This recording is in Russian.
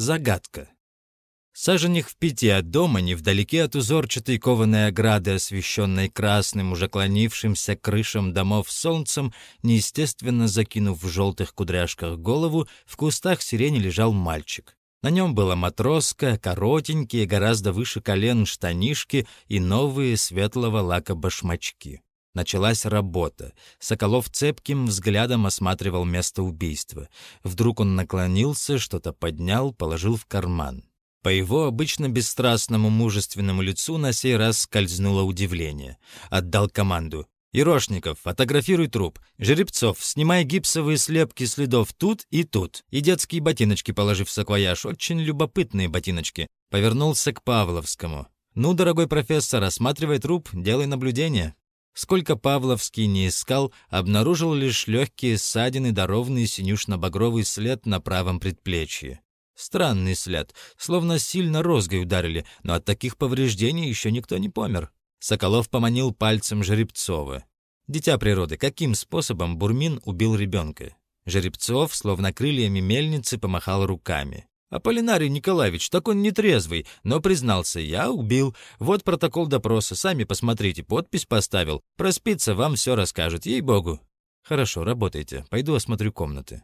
Загадка. Саженях в пяти от дома, невдалеке от узорчатой кованой ограды, освещенной красным, уже клонившимся крышам домов солнцем, неестественно закинув в желтых кудряшках голову, в кустах сирени лежал мальчик. На нем была матроска, коротенькие, гораздо выше колен штанишки и новые светлого лака башмачки. Началась работа. Соколов цепким взглядом осматривал место убийства. Вдруг он наклонился, что-то поднял, положил в карман. По его обычно бесстрастному мужественному лицу на сей раз скользнуло удивление. Отдал команду. «Ерошников, фотографируй труп. Жеребцов, снимай гипсовые слепки следов тут и тут. И детские ботиночки положив в саквояж. Очень любопытные ботиночки». Повернулся к Павловскому. «Ну, дорогой профессор, осматривай труп, делай наблюдение». Сколько Павловский не искал, обнаружил лишь легкие ссадины да ровный синюшно-багровый след на правом предплечье. Странный след, словно сильно розгой ударили, но от таких повреждений еще никто не помер. Соколов поманил пальцем Жеребцова. Дитя природы, каким способом Бурмин убил ребенка? Жеребцов, словно крыльями мельницы, помахал руками. «Аполлинарий Николаевич, так он нетрезвый, но признался, я убил. Вот протокол допроса, сами посмотрите, подпись поставил. Проспится, вам все расскажут, ей-богу». «Хорошо, работайте, пойду осмотрю комнаты».